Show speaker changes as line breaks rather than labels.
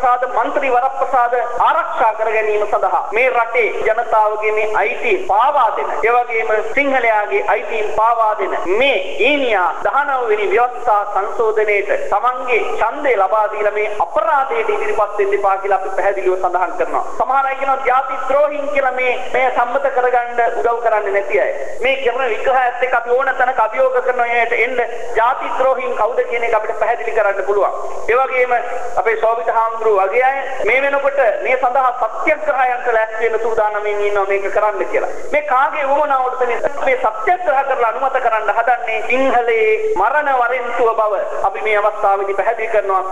වරප්‍රසාද മന്ത്രി වරප්‍රසාද ආරක්ෂා කර ගැනීම සඳහා මේ රටේ ජනතාවගේ මේ අයිතිය පාවා දෙන ඒ වගේම සිංහලයාගේ අයිතීන් පාවා දෙන මේ ඊනියා 19 වෙනි ව්‍යවස්ථා සංශෝධනයේට තමන්ගේ ඡන්දය ලබා දීලා මේ අපරාධයට ඉදිරිපත් වෙන්න එපා කියලා අපි පැහැදිලිව සඳහන් කරනවා. සමහර අය කියනවා ಜಾති ද්‍රෝහින් කියලා මේ මේ සම්මත කරගන්න උදව් කරන්නේ නැති අය. මේ කරන විග්‍රහයත් එක්ක අපි ඕන තැනක අභියෝග කරන අයට එන්න ಜಾති ද්‍රෝහින් කවුද කියන එක අපිට පැහැදිලි කරන්න පුළුවන්. ඒ වගේම අපේ සෝවිත හාමුදුරුවෝ වගේ අය මේ වෙනකොට මේ සඳහා සත්‍යග්‍රහයන්ට ලෑස්ති වෙන සූදානම්ින් ඉන්නවා මේක කරන්න කියලා. මේ කාගේ වමනාවටද මේ සත්‍යග්‍රහ කරලා අනුමත කරන්න හදන්නේ සිංහලයේ මරණ වරෙන්තුව බව අපි මේ අවස්ථාවේදී පැහැදිලි කරනවා